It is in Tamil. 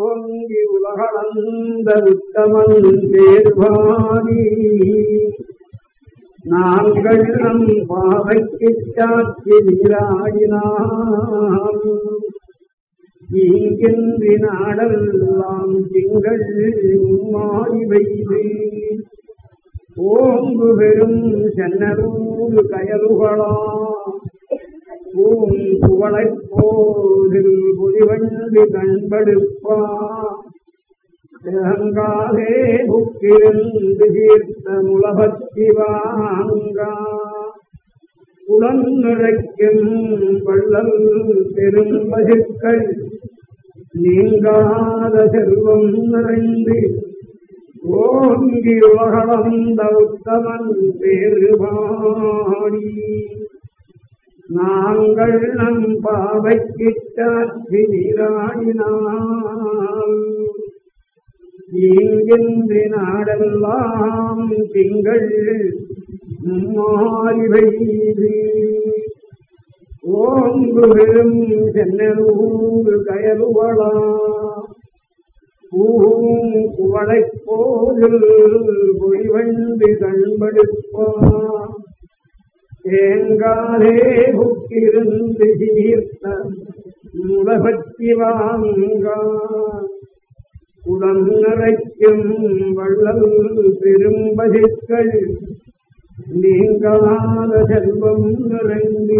ஓங்கி உலகளந்த உத்தமன் தேர்வாணி நாங்கள் நம் பாவைக்கு சாத்தி நீராடினான் இங்கின்றி நாடெல்லாம் திங்கள் மாறி வைத்து. ஓங்கு பெரும் சென்னரூர் கயலுகளாம் பூம் புகழைப் போதில் புதிவண்டு கண்படுப்பா திறங்காலே புக்கிருந்து தீர்த்த முலபத்தி வாங்கா. உடன் நிறைக்கும் வள்ளல் பெரும் நீங்காத செல்வம் நிறைந்து ஓங்கி உலகளந்த உத்தமன் பேருபாடி நாங்கள் நம் பாவைக்கு சாட்சி இங்கின்றி நாடெல்லாம் திங்கள் மாறி பெய்து ஓங்கு பெரும் சென்னலூர் கயலுவளா. பூவும் குவளைப் போதில் பொய்வண்டு கண்படுப்பான் தேங்காலே புக்கிருந்து தீர்த்த முலபத்தி வாங்கா உடன் நிறைக்கும் வள்ளல் பெரும்பதிக்கள் நீங்காத செல்வம் நிறைந்து